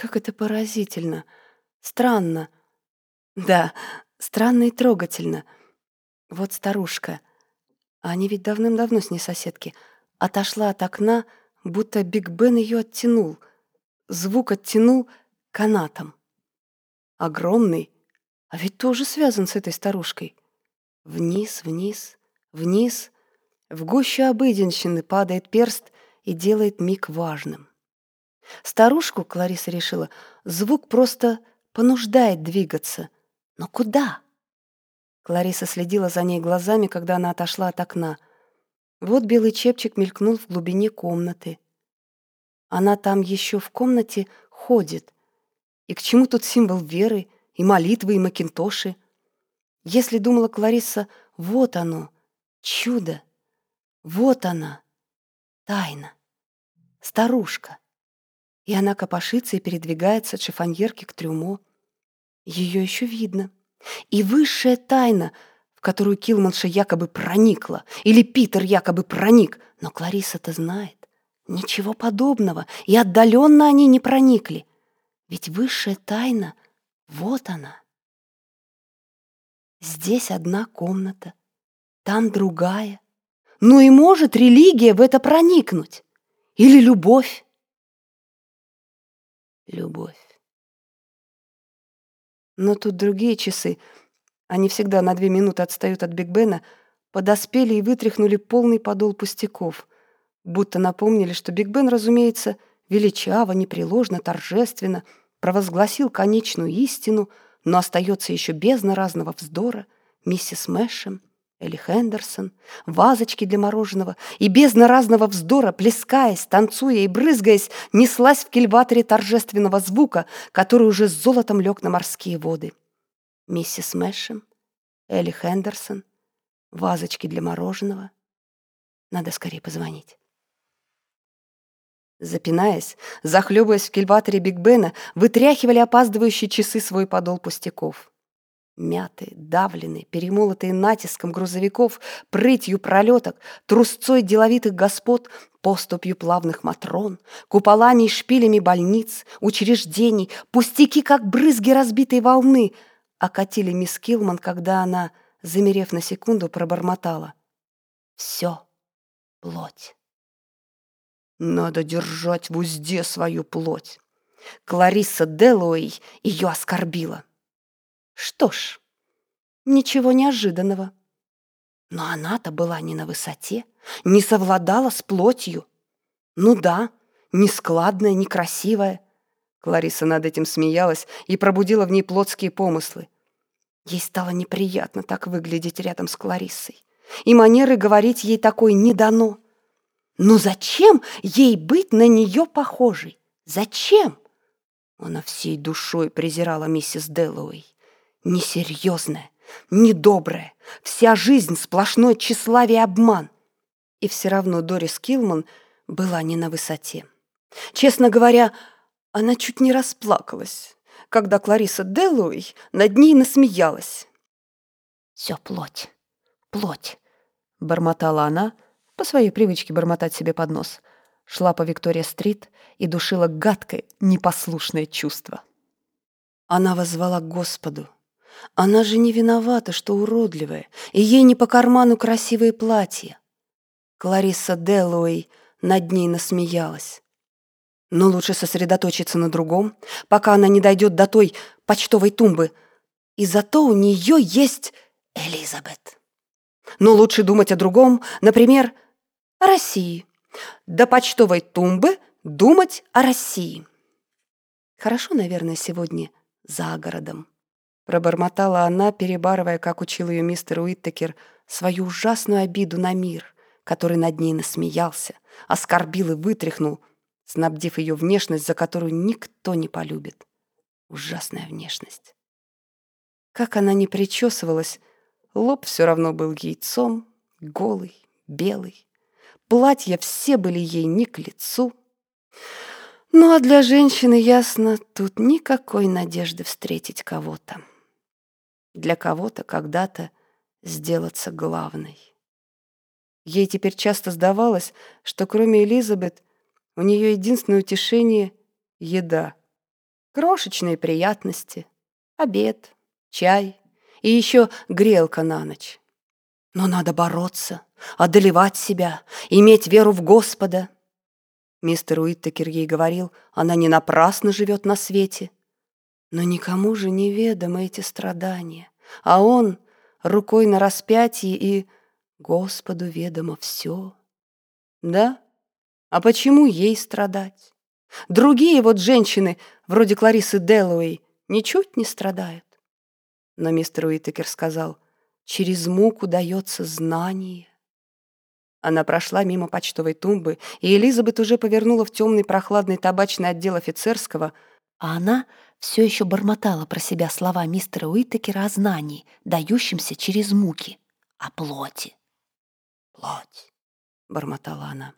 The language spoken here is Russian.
Как это поразительно. Странно. Да, странно и трогательно. Вот старушка. А они ведь давным-давно с ней соседки. Отошла от окна, будто Биг Бен ее оттянул. Звук оттянул канатом. Огромный, а ведь тоже связан с этой старушкой. Вниз, вниз, вниз. В гущу обыденщины падает перст и делает миг важным. Старушку, Клариса решила, звук просто понуждает двигаться. Но куда? Клариса следила за ней глазами, когда она отошла от окна. Вот белый чепчик мелькнул в глубине комнаты. Она там еще в комнате ходит. И к чему тут символ веры, и молитвы, и макинтоши? Если думала Клариса, вот оно, чудо, вот она, тайна, старушка. И она копошится и передвигается от шифоньерки к трюмо. Ее еще видно. И высшая тайна, в которую Килманша якобы проникла, или Питер якобы проник, но Клариса-то знает. Ничего подобного, и отдаленно они не проникли. Ведь высшая тайна — вот она. Здесь одна комната, там другая. Ну и может религия в это проникнуть? Или любовь? Любовь. Но тут другие часы, они всегда на две минуты отстают от Биг Бена, подоспели и вытряхнули полный подол пустяков, будто напомнили, что Биг Бен, разумеется, величаво, непреложно, торжественно провозгласил конечную истину, но остается еще бездна разного вздора, миссис Мэшем, Элли Хендерсон, вазочки для мороженого, и бездна разного вздора, плескаясь, танцуя и брызгаясь, неслась в кильваторе торжественного звука, который уже с золотом лег на морские воды. Миссис Мэшем, Элли Хендерсон, вазочки для мороженого. Надо скорее позвонить. Запинаясь, захлебываясь в кильваторе Биг Бена, вытряхивали опаздывающие часы свой подол пустяков. Мятые, давленные, перемолотые натиском грузовиков, прытью пролеток, трусцой деловитых господ, поступью плавных матрон, куполами и шпилями больниц, учреждений, пустяки, как брызги разбитой волны, окатили мисс Килман, когда она, замерев на секунду, пробормотала. «Все, плоть». Надо держать в узде свою плоть. Клариса Делуэй ее оскорбила. Что ж, ничего неожиданного. Но она-то была не на высоте, не совладала с плотью. Ну да, нескладная, некрасивая. Клариса над этим смеялась и пробудила в ней плотские помыслы. Ей стало неприятно так выглядеть рядом с Клариссой. И манеры говорить ей такой не дано. Но зачем ей быть на нее похожей? Зачем? Она всей душой презирала миссис Дэллоуэй несерьезная, недобрая, вся жизнь сплошной тщеславие и обман. И все равно Дорис Килман была не на высоте. Честно говоря, она чуть не расплакалась, когда Клариса Делуэй над ней насмеялась. «Все плоть, плоть», — бормотала она, по своей привычке бормотать себе под нос, шла по Виктория-стрит и душила гадкое, непослушное чувство. Она возвала к Господу, она же не виновата, что уродливая, и ей не по карману красивые платья. Клариса Делуэй над ней насмеялась. Но лучше сосредоточиться на другом, пока она не дойдет до той почтовой тумбы. И зато у нее есть Элизабет. Но лучше думать о другом, например, о России. До почтовой тумбы думать о России. Хорошо, наверное, сегодня за городом. Пробормотала она, перебарывая, как учил ее мистер Уиттекер, свою ужасную обиду на мир, который над ней насмеялся, оскорбил и вытряхнул, снабдив ее внешность, за которую никто не полюбит. Ужасная внешность. Как она не причесывалась, лоб все равно был яйцом, голый, белый. Платья все были ей не к лицу. Ну а для женщины, ясно, тут никакой надежды встретить кого-то для кого-то когда-то сделаться главной. Ей теперь часто сдавалось, что кроме Элизабет у нее единственное утешение — еда. Крошечные приятности, обед, чай и еще грелка на ночь. Но надо бороться, одолевать себя, иметь веру в Господа. Мистер Уиттекер ей говорил, она не напрасно живет на свете. Но никому же неведомы эти страдания, а он рукой на распятии и Господу ведомо все. Да? А почему ей страдать? Другие вот женщины, вроде Кларисы Дэллоуэй, ничуть не страдают. Но мистер Уитакер сказал, через муку дается знание. Она прошла мимо почтовой тумбы, и Элизабет уже повернула в темный прохладный табачный отдел офицерского, а она все еще бормотала про себя слова мистера Уитакера о знании, дающемся через муки, о плоти. «Плоть», — бормотала она.